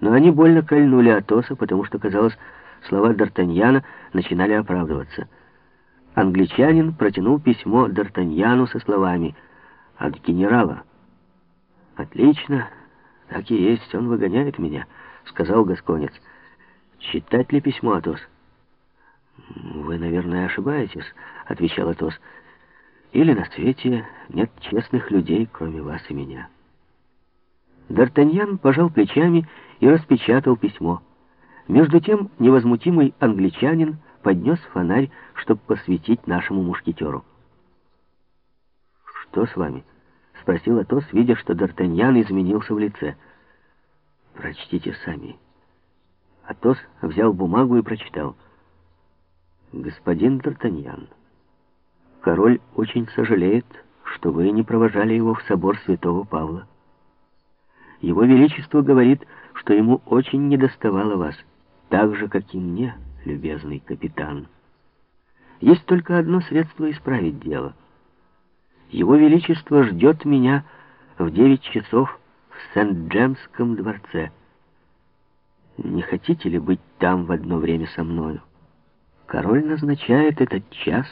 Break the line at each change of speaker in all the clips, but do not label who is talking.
Но они больно кольнули Атоса, потому что, казалось, слова Д'Артаньяна начинали оправдываться. Англичанин протянул письмо Д'Артаньяну со словами «От генерала». «Отлично, так и есть, он выгоняет меня», — сказал Гасконец. «Читать ли письмо, Атос?» «Вы, наверное, ошибаетесь», — отвечал Атос. «Или на свете нет честных людей, кроме вас и меня». Д'Артаньян пожал плечами и распечатал письмо. Между тем невозмутимый англичанин поднес фонарь, чтобы посветить нашему мушкетеру. «Что с вами?» — спросил Атос, видя, что Д'Артаньян изменился в лице. «Прочтите сами». Атос взял бумагу и прочитал. «Господин Д'Артаньян, король очень сожалеет, что вы не провожали его в собор святого Павла. Его Величество говорит, что ему очень недоставало вас, так же, как и мне, любезный капитан. Есть только одно средство исправить дело. Его Величество ждет меня в девять часов в Сент-Джемском дворце. Не хотите ли быть там в одно время со мною? Король назначает этот час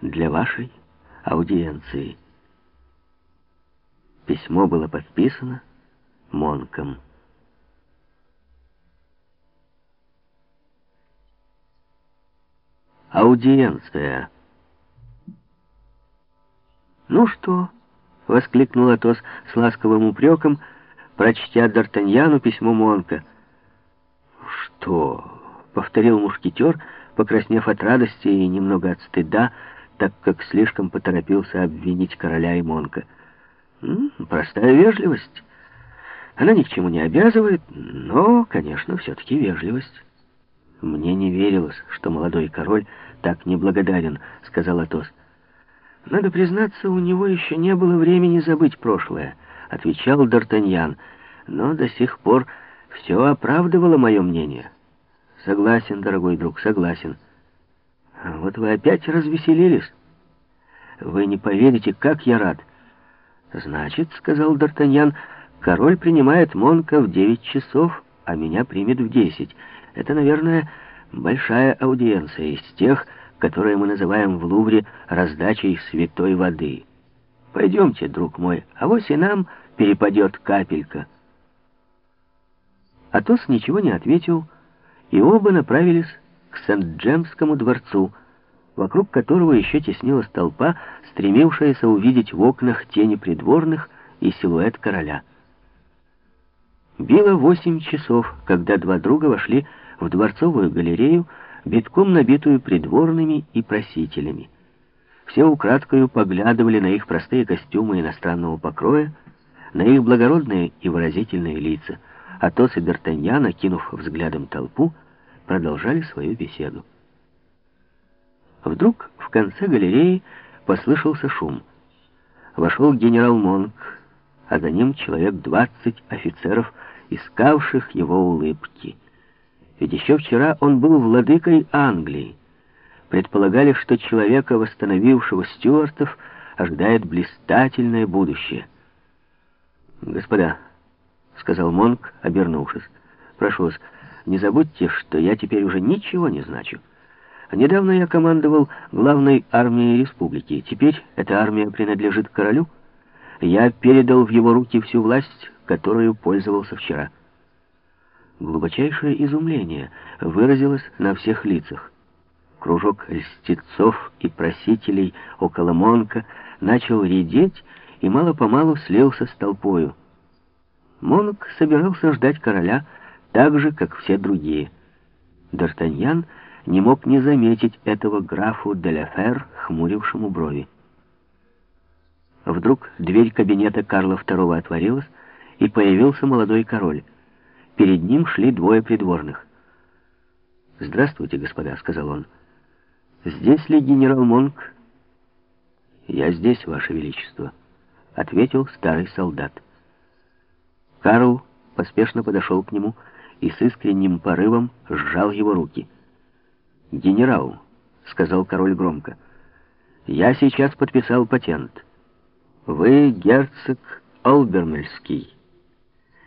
для вашей аудиенции. Письмо было подписано Монком. Аудиенция. «Ну что?» — воскликнул Атос с ласковым упреком, прочтя Д'Артаньяну письмо Монка. «Что?» — повторил мушкетер, покраснев от радости и немного от стыда, так как слишком поторопился обвинить короля и Монка. «Простая вежливость». Она ни к чему не обязывает, но, конечно, все-таки вежливость. Мне не верилось, что молодой король так неблагодарен, сказал Атос. Надо признаться, у него еще не было времени забыть прошлое, отвечал Д'Артаньян, но до сих пор все оправдывало мое мнение. Согласен, дорогой друг, согласен. Вот вы опять развеселились. Вы не поверите, как я рад. Значит, сказал Д'Артаньян, — Король принимает Монка в девять часов, а меня примет в десять. Это, наверное, большая аудиенция из тех, которые мы называем в Лувре раздачей святой воды. Пойдемте, друг мой, а вось и нам перепадет капелька. Атос ничего не ответил, и оба направились к Сент-Джемскому дворцу, вокруг которого еще теснилась толпа, стремившаяся увидеть в окнах тени придворных и силуэт короля. Било восемь часов, когда два друга вошли в дворцовую галерею, битком набитую придворными и просителями. Все украдкою поглядывали на их простые костюмы иностранного покроя, на их благородные и выразительные лица. Атос и Д'Артаньян, окинув взглядом толпу, продолжали свою беседу. Вдруг в конце галереи послышался шум. Вошел генерал Монк, а за ним человек двадцать офицеров искавших его улыбки. Ведь еще вчера он был владыкой Англии. Предполагали, что человека, восстановившего Стюартов, ожидает блистательное будущее. «Господа», — сказал Монк, обернувшись, — «прошу вас, не забудьте, что я теперь уже ничего не значу. Недавно я командовал главной армией республики. Теперь эта армия принадлежит королю. Я передал в его руки всю власть, которую пользовался вчера. Глубочайшее изумление выразилось на всех лицах. Кружок льстецов и просителей около Монка начал редеть и мало-помалу слился с толпою. Монк собирался ждать короля так же, как все другие. Д'Артаньян не мог не заметить этого графу Деляфер, хмурившему брови. Вдруг дверь кабинета Карла II отворилась, и появился молодой король. Перед ним шли двое придворных. «Здравствуйте, господа», — сказал он. «Здесь ли генерал Монк?» «Я здесь, ваше величество», — ответил старый солдат. Карл поспешно подошел к нему и с искренним порывом сжал его руки. «Генерал», — сказал король громко, — «я сейчас подписал патент. Вы герцог Албермельский».